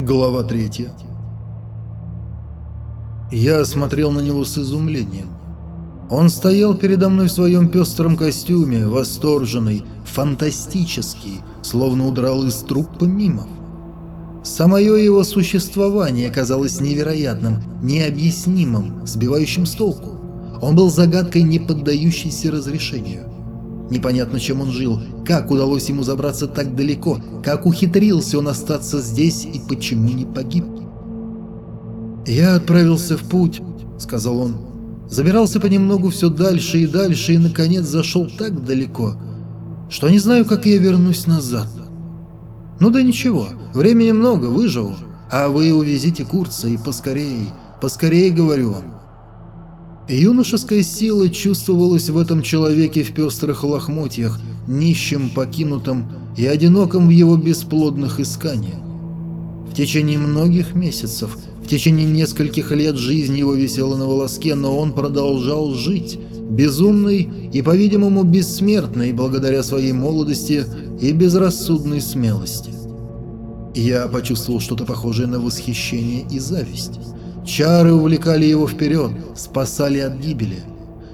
Глава третья. Я смотрел на него с изумлением. Он стоял передо мной в своем пестром костюме, восторженный, фантастический, словно удрал из труппы мимов. Самое его существование казалось невероятным, необъяснимым, сбивающим с толку. Он был загадкой, не поддающейся разрешению. Непонятно, чем он жил, как удалось ему забраться так далеко, как ухитрился он остаться здесь и почему не погиб. «Я отправился в путь», — сказал он. Забирался понемногу все дальше и дальше и, наконец, зашел так далеко, что не знаю, как я вернусь назад. Ну да ничего, времени много, выживу, а вы увезите Курца и поскорее, поскорее, говорю вам. Юношеская сила чувствовалась в этом человеке в пестрых лохмотьях, нищим, покинутым и одиноком в его бесплодных исканиях. В течение многих месяцев, в течение нескольких лет жизнь его висела на волоске, но он продолжал жить, безумный и, по-видимому, бессмертный благодаря своей молодости и безрассудной смелости. Я почувствовал что-то похожее на восхищение и зависть. Чары увлекали его вперед, спасали от гибели.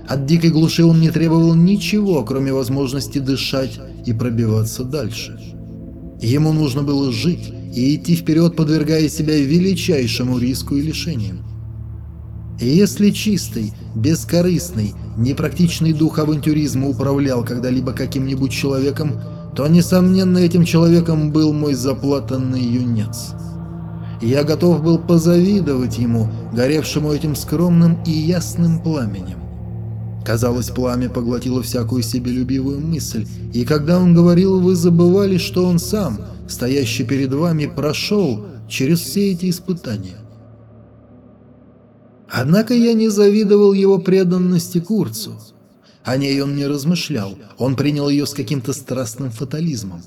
От дикой глуши он не требовал ничего, кроме возможности дышать и пробиваться дальше. Ему нужно было жить и идти вперед, подвергая себя величайшему риску и лишениям. Если чистый, бескорыстный, непрактичный дух авантюризма управлял когда-либо каким-нибудь человеком, то, несомненно, этим человеком был мой заплатанный юнец я готов был позавидовать ему, горевшему этим скромным и ясным пламенем. Казалось, пламя поглотило всякую себелюбивую мысль, и когда он говорил, вы забывали, что он сам, стоящий перед вами, прошел через все эти испытания. Однако я не завидовал его преданности Курцу. О ней он не размышлял, он принял ее с каким-то страстным фатализмом.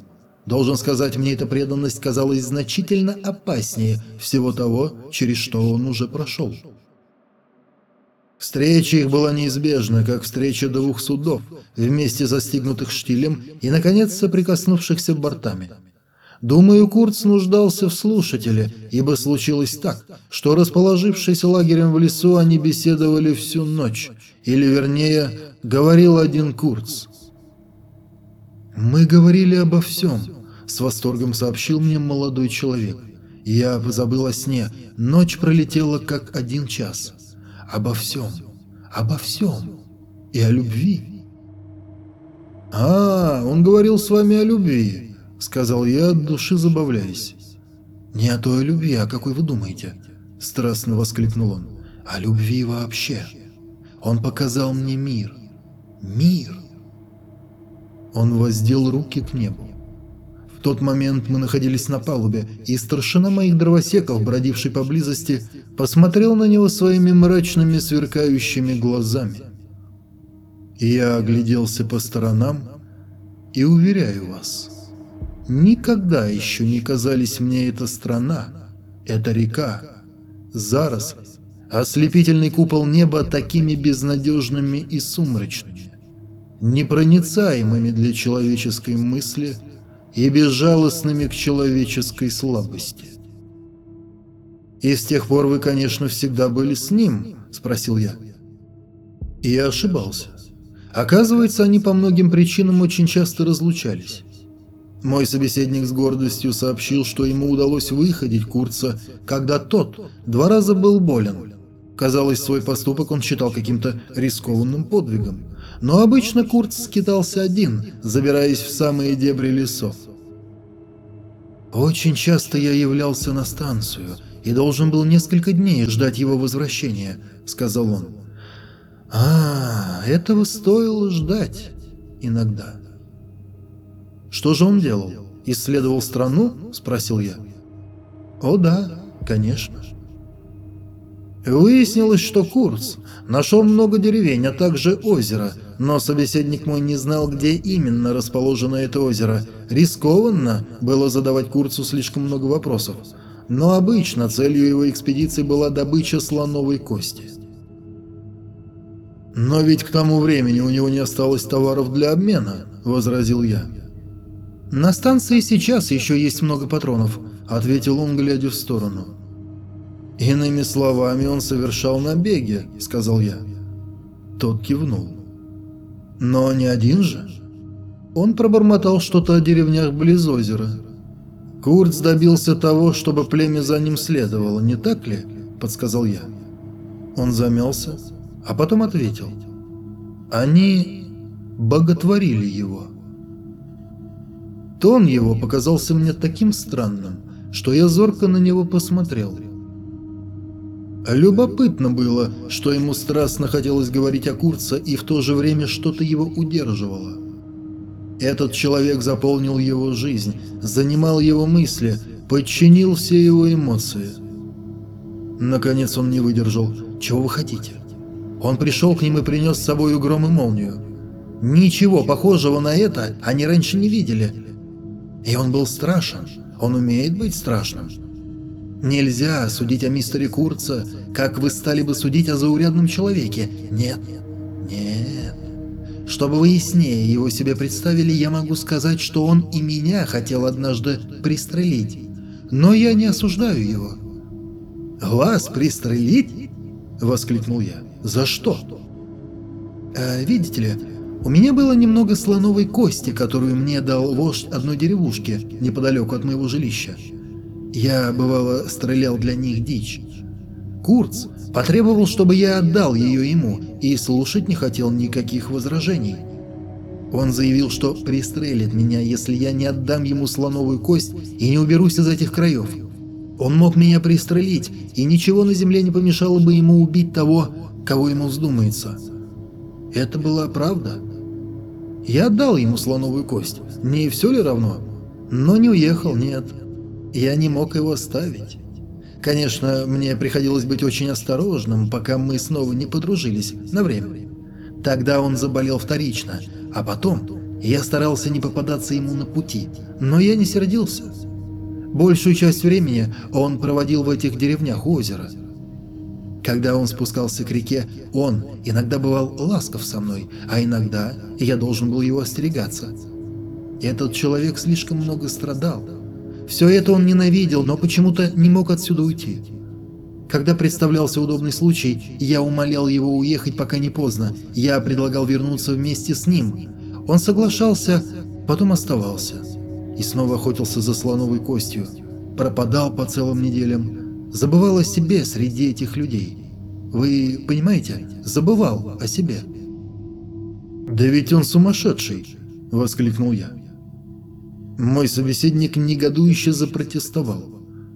Должен сказать, мне эта преданность казалась значительно опаснее всего того, через что он уже прошел. Встреча их была неизбежна, как встреча двух судов, вместе застигнутых штилем и, наконец, соприкоснувшихся бортами. Думаю, Курц нуждался в слушателе, ибо случилось так, что, расположившись лагерем в лесу, они беседовали всю ночь, или, вернее, говорил один Курц. «Мы говорили обо всем», с восторгом сообщил мне молодой человек. Я забыл о сне. Ночь пролетела как один час. Обо всем. Обо всем. И о любви. «А, он говорил с вами о любви», — сказал я, от души забавляясь. «Не о той любви, а какой вы думаете?» — страстно воскликнул он. «О любви вообще. Он показал мне мир. Мир!» Он воздел руки к небу. В тот момент мы находились на палубе, и старшина моих дровосеков, бродивший поблизости, посмотрел на него своими мрачными сверкающими глазами. Я огляделся по сторонам и уверяю вас, никогда еще не казались мне эта страна, эта река, заросли, ослепительный купол неба такими безнадежными и сумрачными, непроницаемыми для человеческой мысли – и безжалостными к человеческой слабости. «И с тех пор вы, конечно, всегда были с ним?» – спросил я. И я ошибался. Оказывается, они по многим причинам очень часто разлучались. Мой собеседник с гордостью сообщил, что ему удалось выходить Курца, когда тот два раза был болен. Казалось, свой поступок он считал каким-то рискованным подвигом. Но обычно Курц скитался один, забираясь в самые дебри лесов. Очень часто я являлся на станцию и должен был несколько дней ждать его возвращения, сказал он. А, этого стоило ждать иногда. Что же он делал? Исследовал страну? спросил я. О да, конечно. Выяснилось, что Курц нашел много деревень, а также озеро, но собеседник мой не знал, где именно расположено это озеро. Рискованно было задавать Курцу слишком много вопросов, но обычно целью его экспедиции была добыча слоновой кости. «Но ведь к тому времени у него не осталось товаров для обмена», — возразил я. «На станции сейчас еще есть много патронов», — ответил он, глядя в сторону. «Иными словами, он совершал набеги», — сказал я. Тот кивнул. «Но не один же?» Он пробормотал что-то о деревнях близ озера. «Курц добился того, чтобы племя за ним следовало, не так ли?» – подсказал я. Он замялся, а потом ответил. «Они боготворили его». Тон его показался мне таким странным, что я зорко на него посмотрел. Любопытно было, что ему страстно хотелось говорить о Курце, и в то же время что-то его удерживало. Этот человек заполнил его жизнь, занимал его мысли, подчинил все его эмоции. Наконец он не выдержал. «Чего вы хотите?» Он пришел к ним и принес с собой гром и молнию. Ничего похожего на это они раньше не видели. И он был страшен. Он умеет быть страшным. Нельзя судить о мистере Курца, как вы стали бы судить о заурядном человеке. Нет, нет. Чтобы вы яснее его себе представили, я могу сказать, что он и меня хотел однажды пристрелить. Но я не осуждаю его. «Вас пристрелить?» – воскликнул я. «За что?» а, «Видите ли, у меня было немного слоновой кости, которую мне дал вождь одной деревушки неподалеку от моего жилища. Я, бывало, стрелял для них дичь. Курц потребовал, чтобы я отдал ее ему, и слушать не хотел никаких возражений. Он заявил, что пристрелит меня, если я не отдам ему слоновую кость и не уберусь из этих краев. Он мог меня пристрелить, и ничего на земле не помешало бы ему убить того, кого ему вздумается. Это была правда. Я отдал ему слоновую кость, не все ли равно? Но не уехал, нет. Я не мог его оставить. Конечно, мне приходилось быть очень осторожным, пока мы снова не подружились на время. Тогда он заболел вторично, а потом я старался не попадаться ему на пути, но я не сердился. Большую часть времени он проводил в этих деревнях озера. Когда он спускался к реке, он иногда бывал ласков со мной, а иногда я должен был его остерегаться. Этот человек слишком много страдал, все это он ненавидел, но почему-то не мог отсюда уйти. Когда представлялся удобный случай, я умолял его уехать, пока не поздно. Я предлагал вернуться вместе с ним. Он соглашался, потом оставался. И снова охотился за слоновой костью. Пропадал по целым неделям. Забывал о себе среди этих людей. Вы понимаете? Забывал о себе. «Да ведь он сумасшедший!» – воскликнул я. Мой собеседник негодующе запротестовал.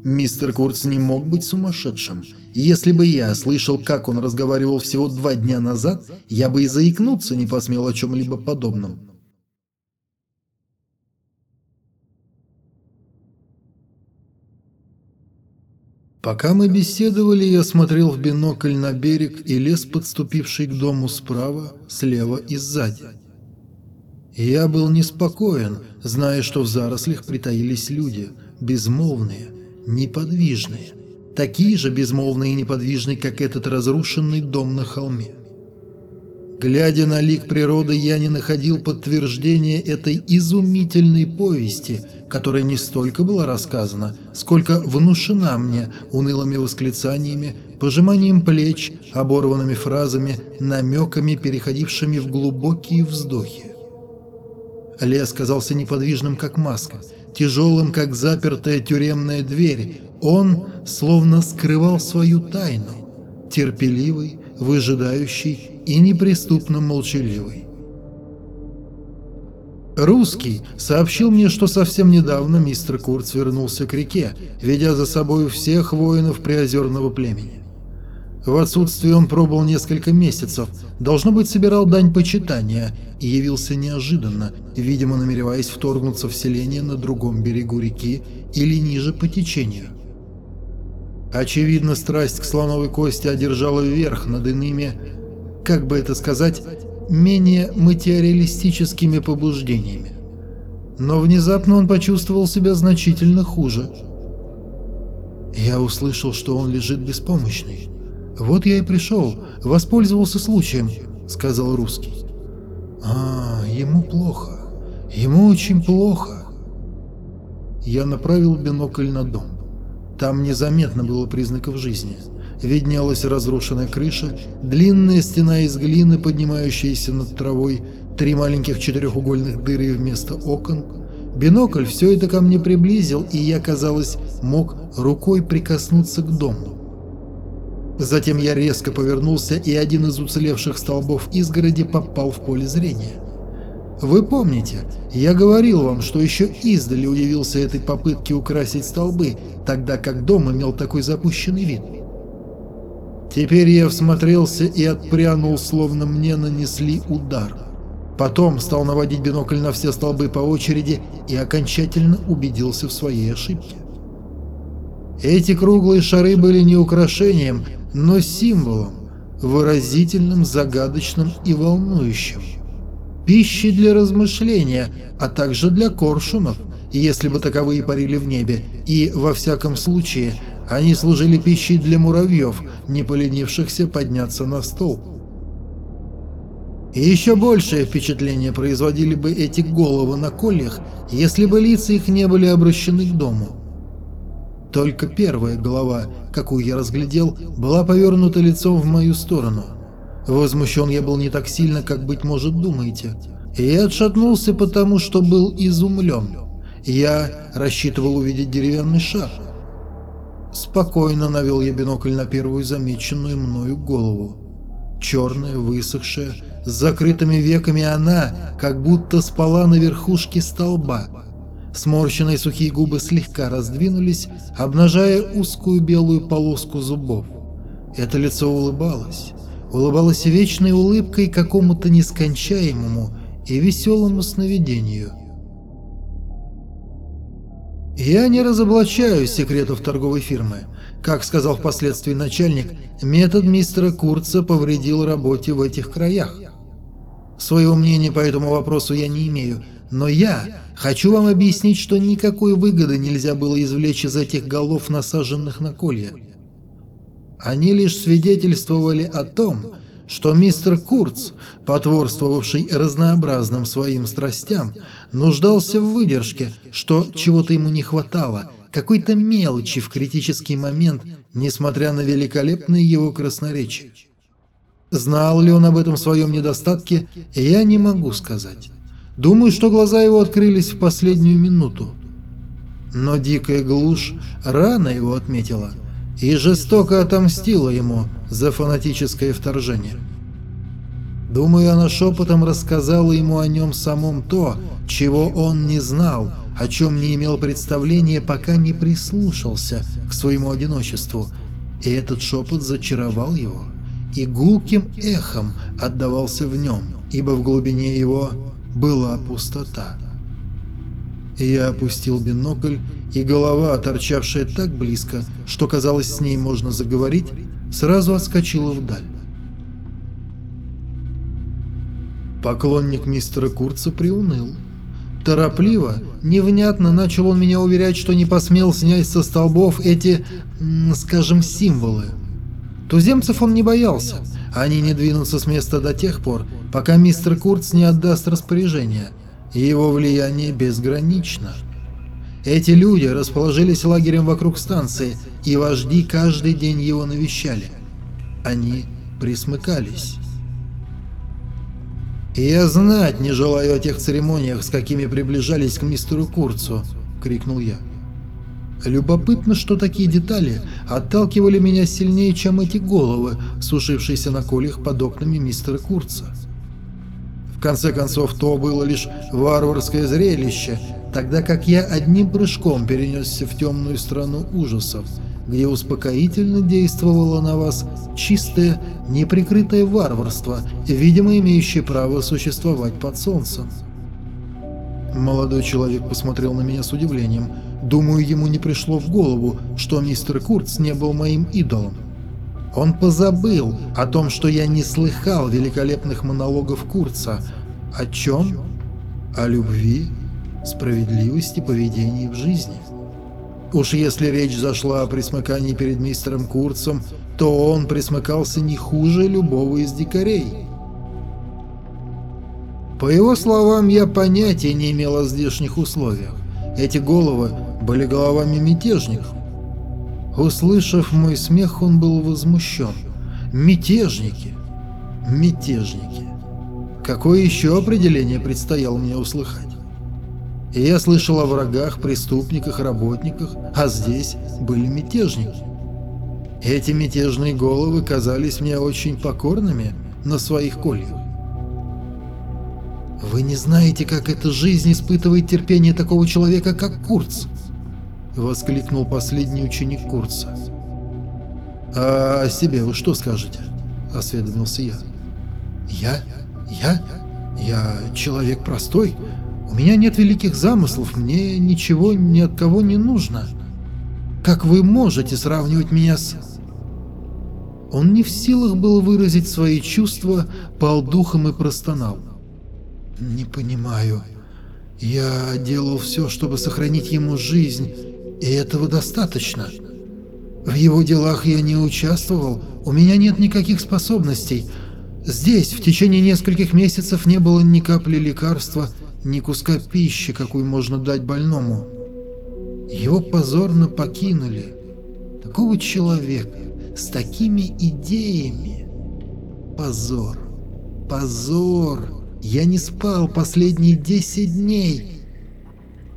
Мистер Курц не мог быть сумасшедшим. Если бы я слышал, как он разговаривал всего два дня назад, я бы и заикнуться не посмел о чем-либо подобном. Пока мы беседовали, я смотрел в бинокль на берег и лес, подступивший к дому справа, слева и сзади. Я был неспокоен, зная, что в зарослях притаились люди, безмолвные, неподвижные, такие же безмолвные и неподвижные, как этот разрушенный дом на холме. Глядя на лик природы, я не находил подтверждения этой изумительной повести, которая не столько была рассказана, сколько внушена мне унылыми восклицаниями, пожиманием плеч, оборванными фразами, намеками, переходившими в глубокие вздохи. Лес казался неподвижным, как маска, тяжелым, как запертая тюремная дверь. Он словно скрывал свою тайну, терпеливый, выжидающий и неприступно молчаливый. Русский сообщил мне, что совсем недавно мистер Курц вернулся к реке, ведя за собой всех воинов приозерного племени. В отсутствие он пробыл несколько месяцев, должно быть, собирал дань почитания и явился неожиданно, видимо, намереваясь вторгнуться в селение на другом берегу реки или ниже по течению. Очевидно, страсть к слоновой кости одержала верх над иными, как бы это сказать, менее материалистическими побуждениями. Но внезапно он почувствовал себя значительно хуже. Я услышал, что он лежит беспомощный. «Вот я и пришел, воспользовался случаем», — сказал русский. «А, ему плохо. Ему очень плохо». я направил бинокль на дом. Там незаметно было признаков жизни. Виднелась разрушенная крыша, длинная стена из глины, поднимающаяся над травой, три маленьких четырехугольных дыры вместо окон. Бинокль все это ко мне приблизил, и я, казалось, мог рукой прикоснуться к дому. Затем я резко повернулся, и один из уцелевших столбов изгороди попал в поле зрения. Вы помните, я говорил вам, что еще издали удивился этой попытке украсить столбы, тогда как дом имел такой запущенный вид. Теперь я всмотрелся и отпрянул, словно мне нанесли удар. Потом стал наводить бинокль на все столбы по очереди и окончательно убедился в своей ошибке. Эти круглые шары были не украшением, но символом, выразительным, загадочным и волнующим. Пищей для размышления, а также для коршунов, если бы таковые парили в небе, и, во всяком случае, они служили пищей для муравьев, не поленившихся подняться на стол. И еще большее впечатление производили бы эти головы на кольях, если бы лица их не были обращены к дому. Только первая голова, какую я разглядел, была повернута лицом в мою сторону. Возмущен я был не так сильно, как, быть может, думаете. И отшатнулся, потому что был изумлен. Я рассчитывал увидеть деревянный шар. Спокойно навел я бинокль на первую замеченную мною голову. Черная, высохшая, с закрытыми веками она, как будто спала на верхушке столба. Сморщенные сухие губы слегка раздвинулись, обнажая узкую белую полоску зубов. Это лицо улыбалось. Улыбалось вечной улыбкой какому-то нескончаемому и веселому сновидению. Я не разоблачаю секретов торговой фирмы. Как сказал впоследствии начальник, метод мистера Курца повредил работе в этих краях. Своего мнения по этому вопросу я не имею, но я хочу вам объяснить, что никакой выгоды нельзя было извлечь из этих голов, насаженных на колья. Они лишь свидетельствовали о том, что мистер Курц, потворствовавший разнообразным своим страстям, нуждался в выдержке, что чего-то ему не хватало, какой-то мелочи в критический момент, несмотря на великолепное его красноречие. Знал ли он об этом своем недостатке, я не могу сказать. Думаю, что глаза его открылись в последнюю минуту. Но дикая глушь рано его отметила и жестоко отомстила ему за фанатическое вторжение. Думаю, она шепотом рассказала ему о нем самом то, чего он не знал, о чем не имел представления, пока не прислушался к своему одиночеству, и этот шепот зачаровал его, и гулким эхом отдавался в нем, ибо в глубине его была пустота. Я опустил бинокль, и голова, торчавшая так близко, что казалось, с ней можно заговорить, сразу отскочила вдаль. Поклонник мистера Курца приуныл. Торопливо, невнятно начал он меня уверять, что не посмел снять со столбов эти, скажем, символы. Туземцев он не боялся, они не двинутся с места до тех пор, пока мистер Курц не отдаст распоряжение. Его влияние безгранично. Эти люди расположились лагерем вокруг станции, и вожди каждый день его навещали. Они присмыкались. «Я знать не желаю о тех церемониях, с какими приближались к мистеру Курцу!» — крикнул я. Любопытно, что такие детали отталкивали меня сильнее, чем эти головы, сушившиеся на колях под окнами мистера Курца. Конце концов, то было лишь варварское зрелище, тогда как я одним прыжком перенесся в темную страну ужасов, где успокоительно действовало на вас чистое, неприкрытое варварство, видимо имеющее право существовать под солнцем. Молодой человек посмотрел на меня с удивлением – Думаю, ему не пришло в голову, что мистер Курц не был моим идолом. Он позабыл о том, что я не слыхал великолепных монологов Курца. О чем? О любви, справедливости, поведении в жизни. Уж если речь зашла о присмыкании перед мистером Курцем, то он присмыкался не хуже любого из дикарей. По его словам, я понятия не имел о здешних условиях. Эти головы были головами мятежников. Услышав мой смех, он был возмущен. Мятежники! Мятежники! Какое еще определение предстояло мне услыхать? И я слышал о врагах, преступниках, работниках, а здесь были мятежники. Эти мятежные головы казались мне очень покорными на своих кольях. Вы не знаете, как эта жизнь испытывает терпение такого человека, как Курц, воскликнул последний ученик Курца. А о себе вы что скажете? осведомился я. Я? Я? Я человек простой. У меня нет великих замыслов, мне ничего ни от кого не нужно. Как вы можете сравнивать меня с... Он не в силах был выразить свои чувства, пал духом и простонал. «Не понимаю. Я делал все, чтобы сохранить ему жизнь, и этого достаточно. В его делах я не участвовал, у меня нет никаких способностей. Здесь в течение нескольких месяцев не было ни капли лекарства, ни куска пищи, какую можно дать больному. Его позорно покинули. Такого человека, с такими идеями. Позор, позор. Я не спал последние десять дней.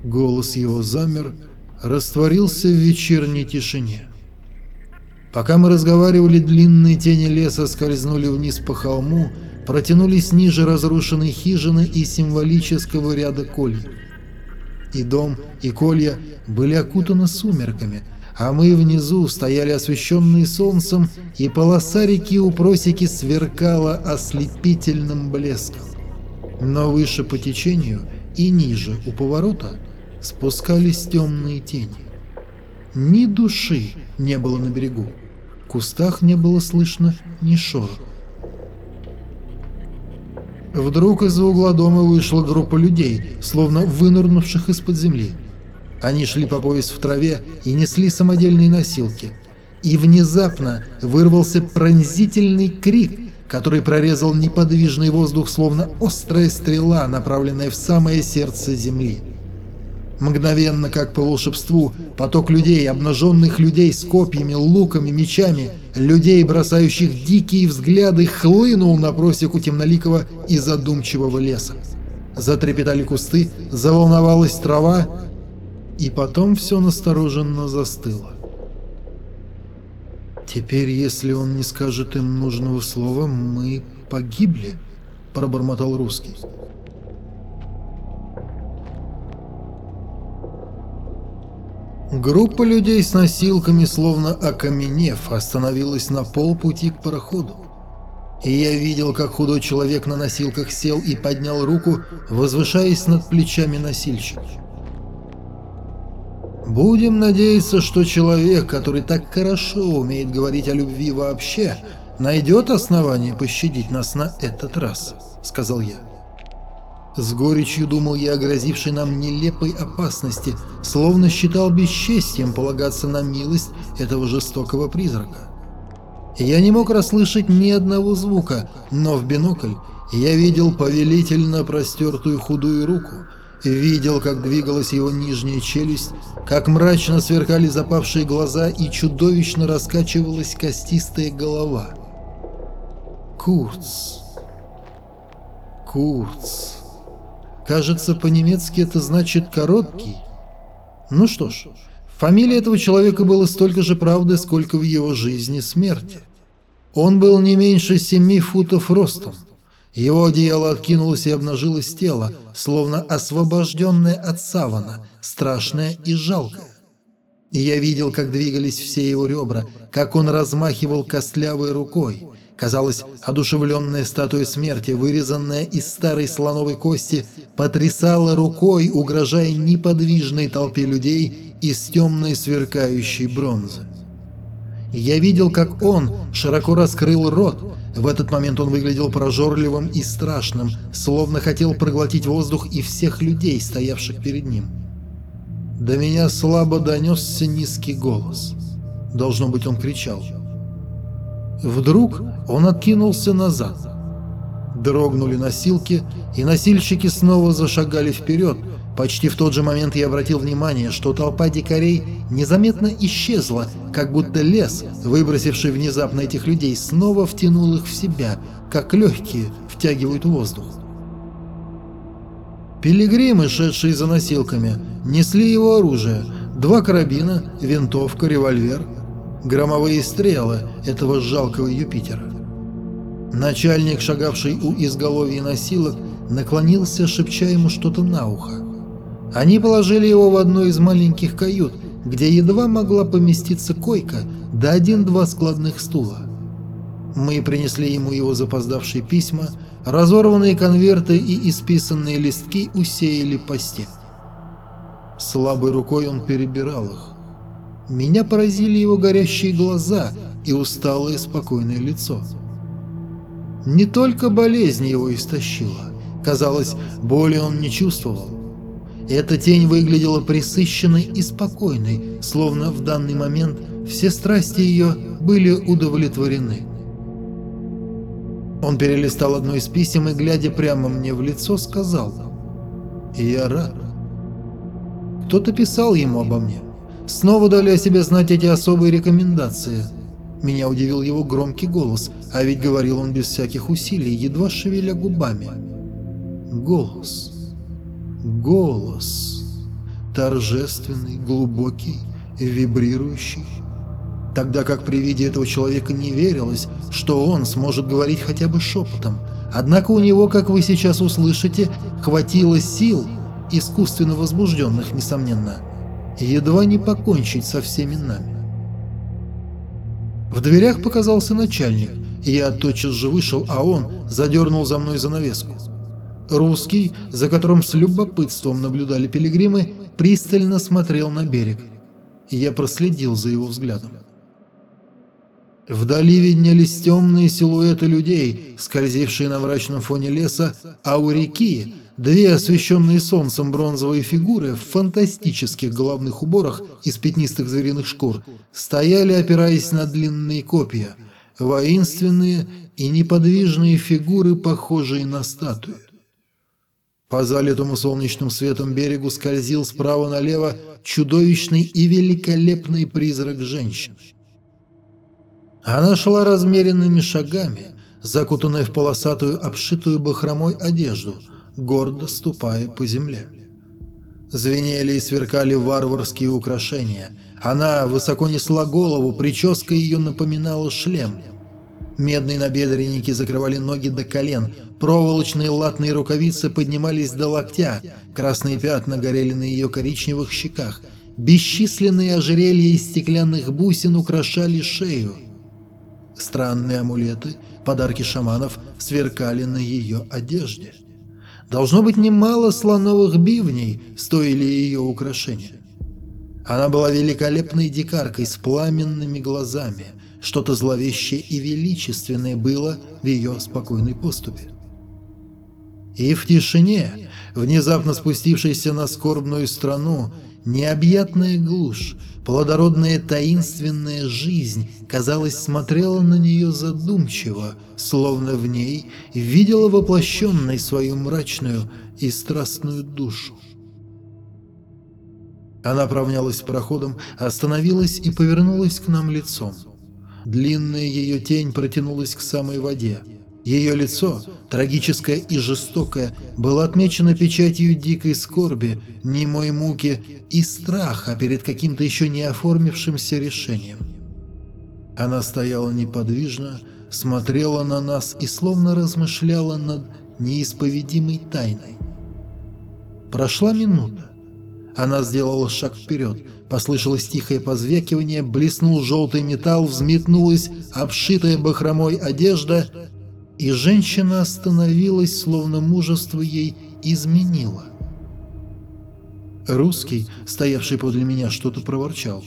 Голос его замер, растворился в вечерней тишине. Пока мы разговаривали, длинные тени леса скользнули вниз по холму, протянулись ниже разрушенной хижины и символического ряда кольев. И дом, и колья были окутаны сумерками, а мы внизу стояли освещенные солнцем, и полоса реки у просеки сверкала ослепительным блеском. Но выше по течению и ниже у поворота спускались темные тени. Ни души не было на берегу, в кустах не было слышно ни шороха. Вдруг из-за угла дома вышла группа людей, словно вынырнувших из-под земли. Они шли по пояс в траве и несли самодельные носилки. И внезапно вырвался пронзительный крик, который прорезал неподвижный воздух, словно острая стрела, направленная в самое сердце земли. Мгновенно, как по волшебству, поток людей, обнаженных людей с копьями, луками, мечами, людей, бросающих дикие взгляды, хлынул на просеку темноликого и задумчивого леса. Затрепетали кусты, заволновалась трава, и потом все настороженно застыло. «Теперь, если он не скажет им нужного слова, мы погибли», — пробормотал русский. Группа людей с носилками, словно окаменев, остановилась на полпути к пароходу. И я видел, как худой человек на носилках сел и поднял руку, возвышаясь над плечами носильщика. Будем надеяться, что человек, который так хорошо умеет говорить о любви вообще, найдет основание пощадить нас на этот раз, сказал я. С горечью думал я о грозившей нам нелепой опасности, словно считал бесчестием полагаться на милость этого жестокого призрака. Я не мог расслышать ни одного звука, но в бинокль я видел повелительно простертую худую руку, видел, как двигалась его нижняя челюсть, как мрачно сверкали запавшие глаза и чудовищно раскачивалась костистая голова. Курц. Курц. Кажется, по-немецки это значит «короткий». Ну что ж, фамилия этого человека была столько же правды, сколько в его жизни смерти. Он был не меньше семи футов ростом. Его одеяло откинулось и обнажилось тело, словно освобожденное от савана, страшное и жалкое. И я видел, как двигались все его ребра, как он размахивал костлявой рукой, Казалось, одушевленная статуя смерти, вырезанная из старой слоновой кости, потрясала рукой, угрожая неподвижной толпе людей из темной сверкающей бронзы. Я видел, как он широко раскрыл рот. В этот момент он выглядел прожорливым и страшным, словно хотел проглотить воздух и всех людей, стоявших перед ним. До меня слабо донесся низкий голос. Должно быть, он кричал. Вдруг он откинулся назад. Дрогнули носилки, и носильщики снова зашагали вперед, Почти в тот же момент я обратил внимание, что толпа дикарей незаметно исчезла, как будто лес, выбросивший внезапно этих людей, снова втянул их в себя, как легкие втягивают воздух. Пилигримы, шедшие за носилками, несли его оружие. Два карабина, винтовка, револьвер. Громовые стрелы этого жалкого Юпитера. Начальник, шагавший у изголовья носилок, наклонился, шепча ему что-то на ухо. Они положили его в одну из маленьких кают, где едва могла поместиться койка да один-два складных стула. Мы принесли ему его запоздавшие письма, разорванные конверты и исписанные листки усеяли постель. Слабой рукой он перебирал их. Меня поразили его горящие глаза и усталое спокойное лицо. Не только болезнь его истощила. Казалось, боли он не чувствовал. Эта тень выглядела присыщенной и спокойной, словно в данный момент все страсти ее были удовлетворены. Он перелистал одно из писем и, глядя прямо мне в лицо, сказал «Я рад». Кто-то писал ему обо мне. Снова дали о себе знать эти особые рекомендации. Меня удивил его громкий голос, а ведь говорил он без всяких усилий, едва шевеля губами. Голос. Голос. Торжественный, глубокий, вибрирующий. Тогда как при виде этого человека не верилось, что он сможет говорить хотя бы шепотом. Однако у него, как вы сейчас услышите, хватило сил, искусственно возбужденных, несомненно, едва не покончить со всеми нами. В дверях показался начальник, и я тотчас же вышел, а он задернул за мной занавеску. Русский, за которым с любопытством наблюдали пилигримы, пристально смотрел на берег. Я проследил за его взглядом. Вдали виднелись темные силуэты людей, скользившие на мрачном фоне леса, а у реки две освещенные солнцем бронзовые фигуры в фантастических головных уборах из пятнистых звериных шкур стояли, опираясь на длинные копья, воинственные и неподвижные фигуры, похожие на статуи. По залитому солнечным светом берегу скользил справа налево чудовищный и великолепный призрак женщины. Она шла размеренными шагами, закутанная в полосатую, обшитую бахромой одежду, гордо ступая по земле. Звенели и сверкали варварские украшения. Она высоко несла голову, прическа ее напоминала шлем – Медные набедренники закрывали ноги до колен, проволочные латные рукавицы поднимались до локтя, красные пятна горели на ее коричневых щеках, бесчисленные ожерелья из стеклянных бусин украшали шею. Странные амулеты, подарки шаманов, сверкали на ее одежде. Должно быть, немало слоновых бивней стоили ее украшения. Она была великолепной дикаркой с пламенными глазами, что-то зловещее и величественное было в ее спокойной поступе. И в тишине, внезапно спустившейся на скорбную страну, необъятная глушь, плодородная таинственная жизнь, казалось, смотрела на нее задумчиво, словно в ней видела воплощенной свою мрачную и страстную душу. Она провнялась проходом, остановилась и повернулась к нам лицом. Длинная ее тень протянулась к самой воде. Ее лицо, трагическое и жестокое, было отмечено печатью дикой скорби, немой муки и страха перед каким-то еще не оформившимся решением. Она стояла неподвижно, смотрела на нас и словно размышляла над неисповедимой тайной. Прошла минута. Она сделала шаг вперед, послышалось тихое позвякивание, блеснул желтый металл, взметнулась обшитая бахромой одежда, и женщина остановилась, словно мужество ей изменило. Русский, стоявший подле меня, что-то проворчал.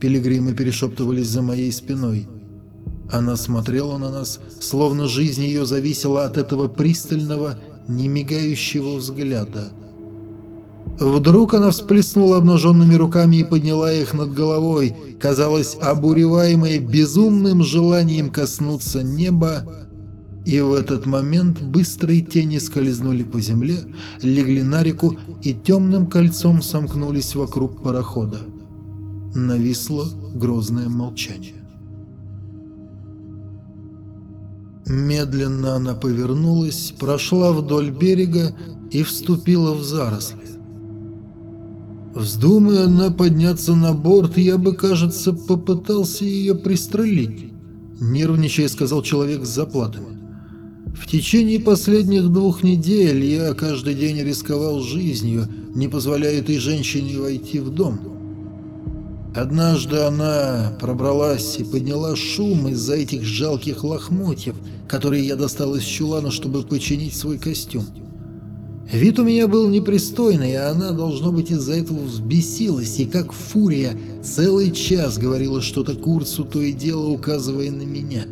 Пилигримы перешептывались за моей спиной. Она смотрела на нас, словно жизнь ее зависела от этого пристального, немигающего взгляда – Вдруг она всплеснула обнаженными руками и подняла их над головой, казалось, обуреваемой безумным желанием коснуться неба, И в этот момент быстрые тени скользнули по земле, легли на реку и темным кольцом сомкнулись вокруг парохода. Нависло грозное молчание. Медленно она повернулась, прошла вдоль берега и вступила в заросли. Вздумая она подняться на борт, я бы, кажется, попытался ее пристрелить, нервничая сказал человек с заплатами. В течение последних двух недель я каждый день рисковал жизнью, не позволяя этой женщине войти в дом. Однажды она пробралась и подняла шум из-за этих жалких лохмотьев, которые я достал из чулана, чтобы починить свой костюм. Вид у меня был непристойный, а она, должно быть, из-за этого взбесилась и, как фурия, целый час говорила что-то Курцу, то и дело указывая на меня.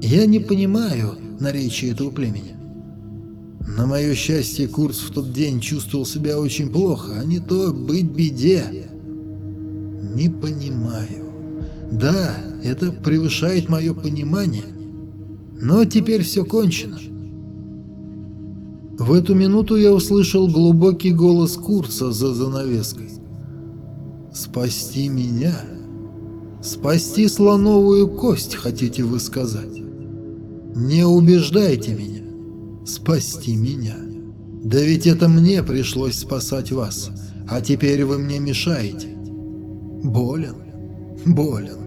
Я не понимаю наречия этого племени. На мое счастье, Курц в тот день чувствовал себя очень плохо, а не то быть беде. Не понимаю. Да, это превышает мое понимание. Но теперь все кончено. В эту минуту я услышал глубокий голос Курца за занавеской. «Спасти меня? Спасти слоновую кость, хотите вы сказать? Не убеждайте меня. Спасти меня. Да ведь это мне пришлось спасать вас, а теперь вы мне мешаете. Болен, болен.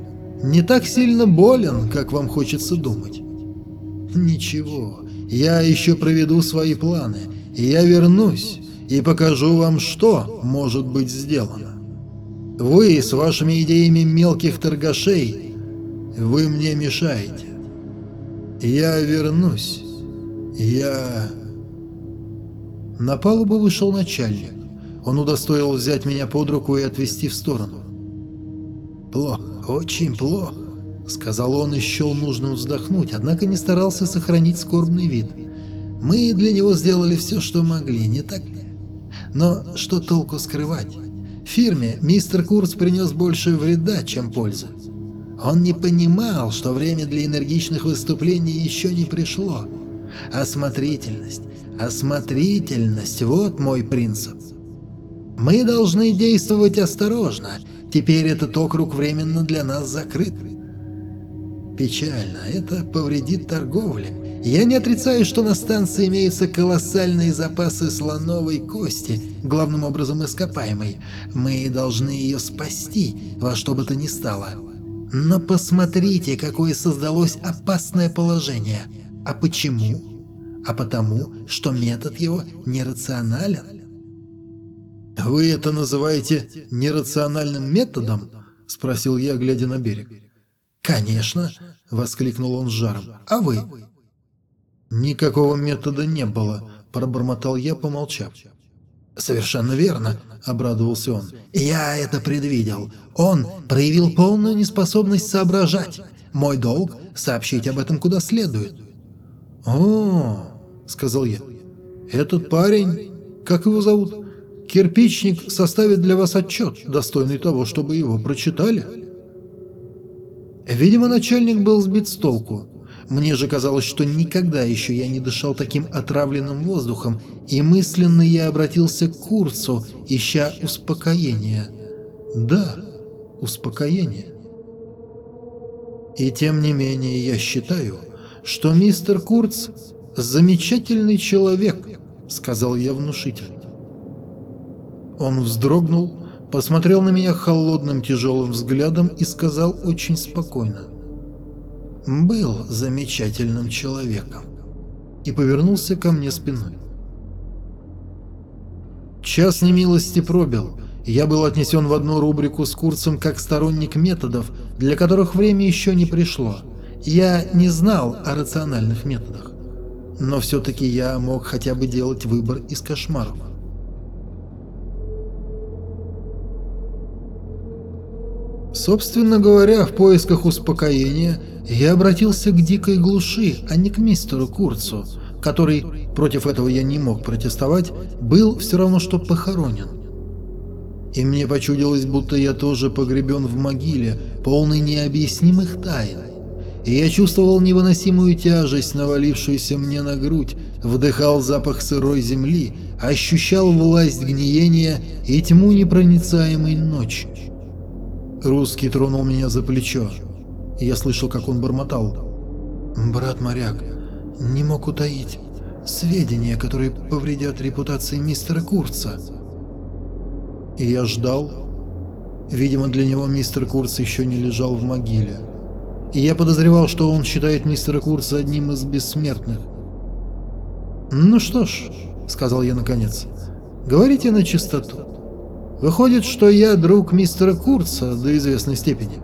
Не так сильно болен, как вам хочется думать. Ничего, я еще проведу свои планы, я вернусь и покажу вам, что может быть сделано. Вы с вашими идеями мелких торгашей, вы мне мешаете. Я вернусь. Я... На палубу вышел начальник. Он удостоил взять меня под руку и отвести в сторону. «Плохо, очень плохо. — сказал он и счел нужным вздохнуть, однако не старался сохранить скорбный вид. «Мы для него сделали все, что могли, не так ли? Но что толку скрывать? Фирме мистер Курц принес больше вреда, чем пользы. Он не понимал, что время для энергичных выступлений еще не пришло. Осмотрительность, осмотрительность — вот мой принцип. Мы должны действовать осторожно. Теперь этот округ временно для нас закрыт. Печально, это повредит торговле. Я не отрицаю, что на станции имеются колоссальные запасы слоновой кости, главным образом ископаемой. Мы должны ее спасти, во что бы то ни стало. Но посмотрите, какое создалось опасное положение. А почему? А потому, что метод его нерационален. «Вы это называете нерациональным методом?» – спросил я, глядя на берег. «Конечно!» — воскликнул он с жаром. «А вы?» «Никакого метода не было», — пробормотал я, помолчав. «Совершенно верно», — обрадовался он. «Я это предвидел. Он проявил полную неспособность соображать. Мой долг — сообщить об этом куда следует». «О, — сказал я, — этот парень, как его зовут? Кирпичник составит для вас отчет, достойный того, чтобы его прочитали». Видимо, начальник был сбит с толку. Мне же казалось, что никогда еще я не дышал таким отравленным воздухом, и мысленно я обратился к Курцу, ища успокоения. Да, успокоение. И тем не менее я считаю, что мистер Курц – замечательный человек, сказал я внушительно. Он вздрогнул, посмотрел на меня холодным тяжелым взглядом и сказал очень спокойно. «Был замечательным человеком» и повернулся ко мне спиной. Час немилости пробил. Я был отнесен в одну рубрику с курсом как сторонник методов, для которых время еще не пришло. Я не знал о рациональных методах. Но все-таки я мог хотя бы делать выбор из кошмаров. Собственно говоря, в поисках успокоения я обратился к дикой глуши, а не к мистеру Курцу, который, против этого я не мог протестовать, был все равно что похоронен. И мне почудилось, будто я тоже погребен в могиле, полной необъяснимых тайн. и я чувствовал невыносимую тяжесть, навалившуюся мне на грудь, вдыхал запах сырой земли, ощущал власть гниения и тьму непроницаемой ночи. Русский тронул меня за плечо. Я слышал, как он бормотал. «Брат-моряк, не мог утаить сведения, которые повредят репутации мистера Курца». И я ждал. Видимо, для него мистер Курц еще не лежал в могиле. И я подозревал, что он считает мистера Курца одним из бессмертных. «Ну что ж», — сказал я наконец, — «говорите на чистоту. Выходит, что я друг мистера Курца до известной степени».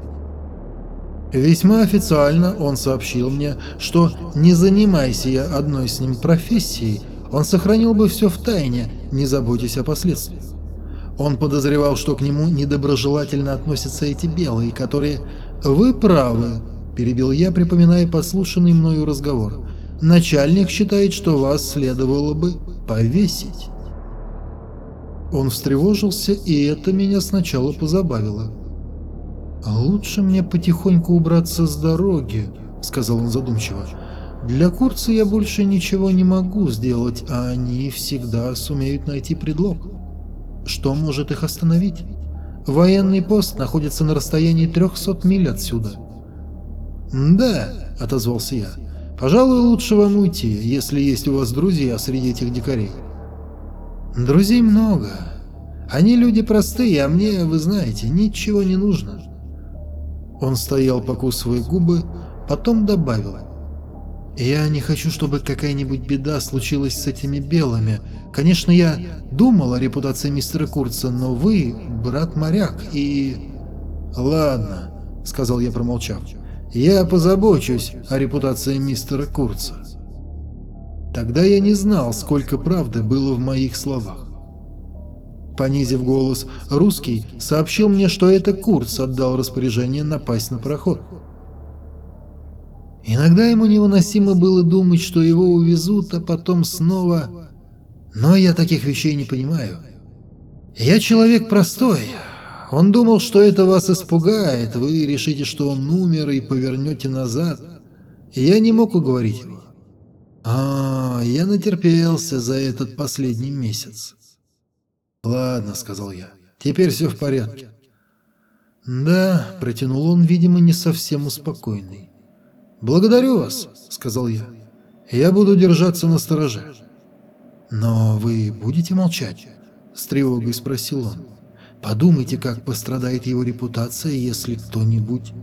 Весьма официально он сообщил мне, что не занимайся я одной с ним профессией, он сохранил бы все в тайне, не заботясь о последствиях. Он подозревал, что к нему недоброжелательно относятся эти белые, которые... «Вы правы», — перебил я, припоминая послушанный мною разговор. «Начальник считает, что вас следовало бы повесить». Он встревожился, и это меня сначала позабавило. «Лучше мне потихоньку убраться с дороги», — сказал он задумчиво. «Для Курца я больше ничего не могу сделать, а они всегда сумеют найти предлог». Что может их остановить? Военный пост находится на расстоянии 300 миль отсюда. «Да», — отозвался я, — «пожалуй, лучше вам уйти, если есть у вас друзья среди этих дикарей». «Друзей много. Они люди простые, а мне, вы знаете, ничего не нужно». Он стоял, покусывая губы, потом добавил. Я не хочу, чтобы какая-нибудь беда случилась с этими белыми. Конечно, я думал о репутации мистера Курца, но вы брат-моряк и... Ладно, сказал я, промолчав. Я позабочусь о репутации мистера Курца. Тогда я не знал, сколько правды было в моих словах. Понизив голос, русский сообщил мне, что это Курц отдал распоряжение напасть на пароход. Иногда ему невыносимо было думать, что его увезут, а потом снова... Но я таких вещей не понимаю. Я человек простой. Он думал, что это вас испугает, вы решите, что он умер и повернете назад. Я не мог уговорить его. А, я натерпелся за этот последний месяц. Ладно, сказал я, теперь все в порядке. Да, протянул он, видимо, не совсем успокоенный. «Благодарю вас», — сказал я. «Я буду держаться на стороже». «Но вы будете молчать?» — с тревогой спросил он. «Подумайте, как пострадает его репутация, если кто-нибудь...»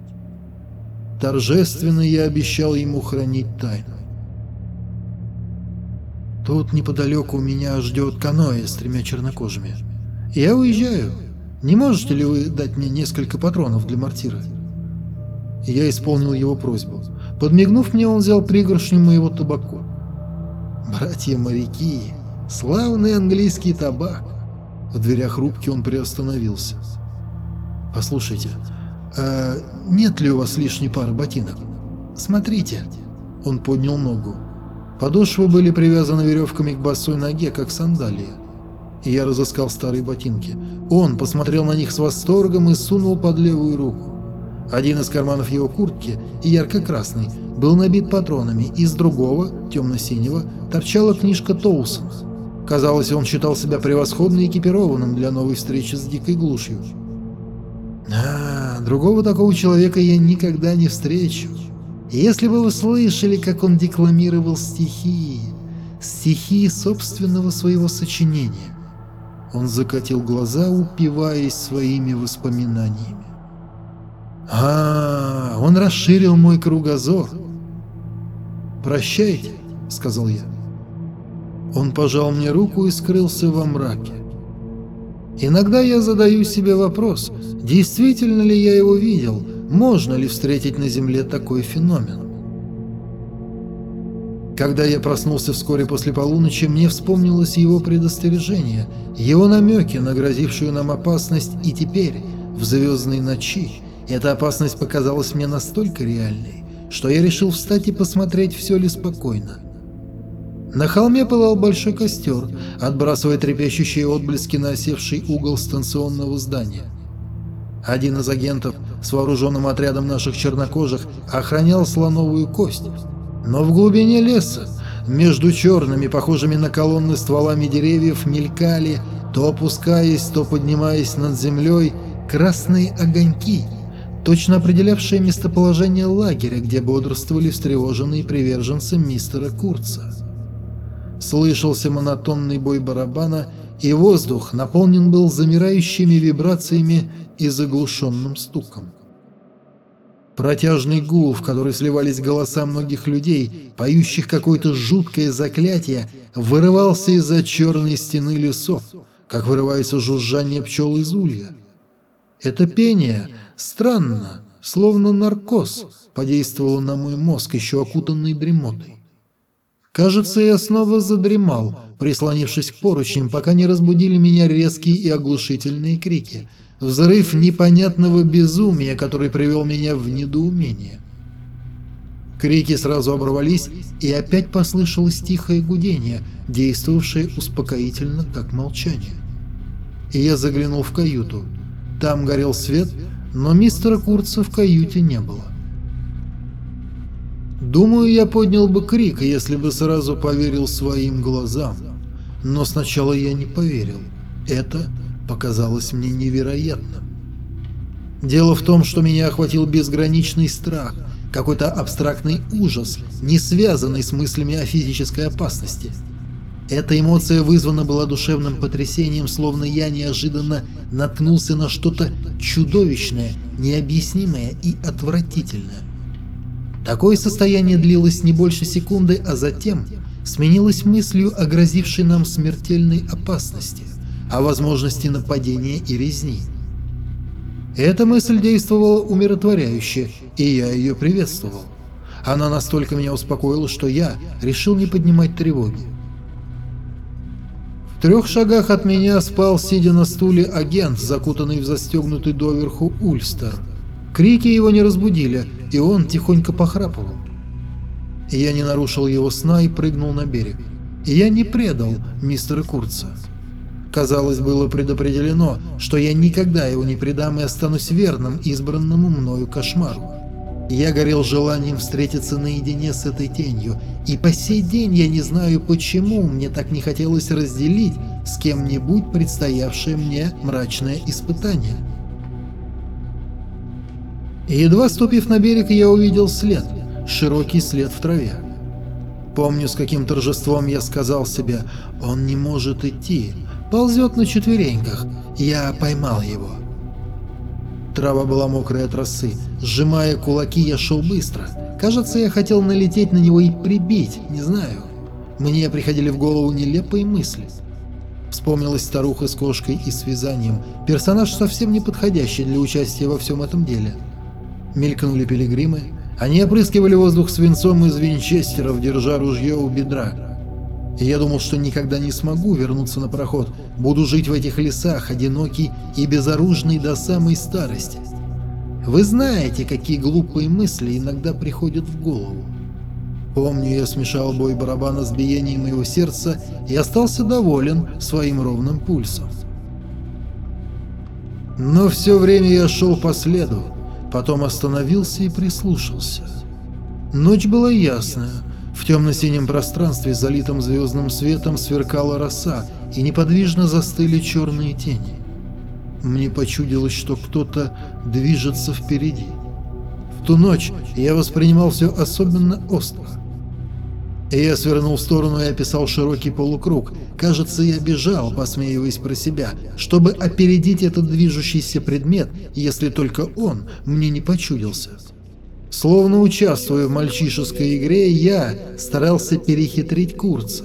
Торжественно я обещал ему хранить тайну. «Тут неподалеку меня ждет каноэ с тремя чернокожими. Я уезжаю. Не можете ли вы дать мне несколько патронов для мортира?» Я исполнил его просьбу. Подмигнув мне, он взял пригоршню моего табаку. «Братья-моряки! Славный английский табак!» В дверях рубки он приостановился. «Послушайте, а нет ли у вас лишней пары ботинок? Смотрите!» Он поднял ногу. Подошвы были привязаны веревками к босой ноге, как сандалии. Я разыскал старые ботинки. Он посмотрел на них с восторгом и сунул под левую руку. Один из карманов его куртки, ярко-красный, был набит патронами, из другого, темно-синего, торчала книжка Тоусона. Казалось, он считал себя превосходно экипированным для новой встречи с дикой глушью. А, другого такого человека я никогда не встречу. Если бы вы слышали, как он декламировал стихи, стихи собственного своего сочинения. Он закатил глаза, упиваясь своими воспоминаниями. А, он расширил мой кругозор. «Прощайте», — сказал я. Он пожал мне руку и скрылся во мраке. Иногда я задаю себе вопрос, действительно ли я его видел, можно ли встретить на Земле такой феномен. Когда я проснулся вскоре после полуночи, мне вспомнилось его предостережение, его намеки на грозившую нам опасность, и теперь, в звездной ночи, эта опасность показалась мне настолько реальной, что я решил встать и посмотреть, все ли спокойно. На холме пылал большой костер, отбрасывая трепещущие отблески на осевший угол станционного здания. Один из агентов с вооруженным отрядом наших чернокожих охранял слоновую кость. Но в глубине леса, между черными, похожими на колонны стволами деревьев, мелькали, то опускаясь, то поднимаясь над землей, красные огоньки, точно определявшие местоположение лагеря, где бодрствовали встревоженные приверженцы мистера Курца. Слышался монотонный бой барабана, и воздух наполнен был замирающими вибрациями и заглушенным стуком. Протяжный гул, в который сливались голоса многих людей, поющих какое-то жуткое заклятие, вырывался из-за черной стены лесов, как вырывается жужжание пчел из улья. Это пение, странно, словно наркоз, подействовало на мой мозг, еще окутанный дремотой. Кажется, я снова задремал, прислонившись к поручням, пока не разбудили меня резкие и оглушительные крики. Взрыв непонятного безумия, который привел меня в недоумение. Крики сразу оборвались, и опять послышалось тихое гудение, действовавшее успокоительно, как молчание. И я заглянул в каюту. Там горел свет, но мистера Курца в каюте не было. Думаю, я поднял бы крик, если бы сразу поверил своим глазам. Но сначала я не поверил. Это показалось мне невероятным. Дело в том, что меня охватил безграничный страх, какой-то абстрактный ужас, не связанный с мыслями о физической опасности. Эта эмоция вызвана была душевным потрясением, словно я неожиданно наткнулся на что-то чудовищное, необъяснимое и отвратительное. Такое состояние длилось не больше секунды, а затем сменилось мыслью о грозившей нам смертельной опасности, о возможности нападения и резни. Эта мысль действовала умиротворяюще, и я ее приветствовал. Она настолько меня успокоила, что я решил не поднимать тревоги. В трех шагах от меня спал, сидя на стуле, агент, закутанный в застегнутый доверху ульстер. Крики его не разбудили, и он тихонько похрапывал. Я не нарушил его сна и прыгнул на берег. Я не предал мистера Курца. Казалось, было предопределено, что я никогда его не предам и останусь верным избранному мною кошмару. Я горел желанием встретиться наедине с этой тенью, и по сей день я не знаю, почему мне так не хотелось разделить с кем-нибудь предстоявшее мне мрачное испытание. Едва ступив на берег, я увидел след, широкий след в траве. Помню, с каким торжеством я сказал себе, он не может идти, ползет на четвереньках, я поймал его. Трава была мокрая от росы, сжимая кулаки, я шел быстро. Кажется, я хотел налететь на него и прибить, не знаю. Мне приходили в голову нелепые мысли. Вспомнилась старуха с кошкой и с вязанием, персонаж совсем не подходящий для участия во всем этом деле. Мелькнули пилигримы. Они опрыскивали воздух свинцом из винчестеров, держа ружье у бедра. И я думал, что никогда не смогу вернуться на проход. Буду жить в этих лесах, одинокий и безоружный до самой старости. Вы знаете, какие глупые мысли иногда приходят в голову. Помню, я смешал бой барабана с биением моего сердца и остался доволен своим ровным пульсом. Но все время я шел по следу, Потом остановился и прислушался. Ночь была ясная. В темно-синем пространстве, залитом звездным светом, сверкала роса, и неподвижно застыли черные тени. Мне почудилось, что кто-то движется впереди. В ту ночь я воспринимал все особенно остро. Я свернул в сторону и описал широкий полукруг. Кажется, я бежал, посмеиваясь про себя, чтобы опередить этот движущийся предмет, если только он мне не почудился. Словно участвуя в мальчишеской игре, я старался перехитрить Курца.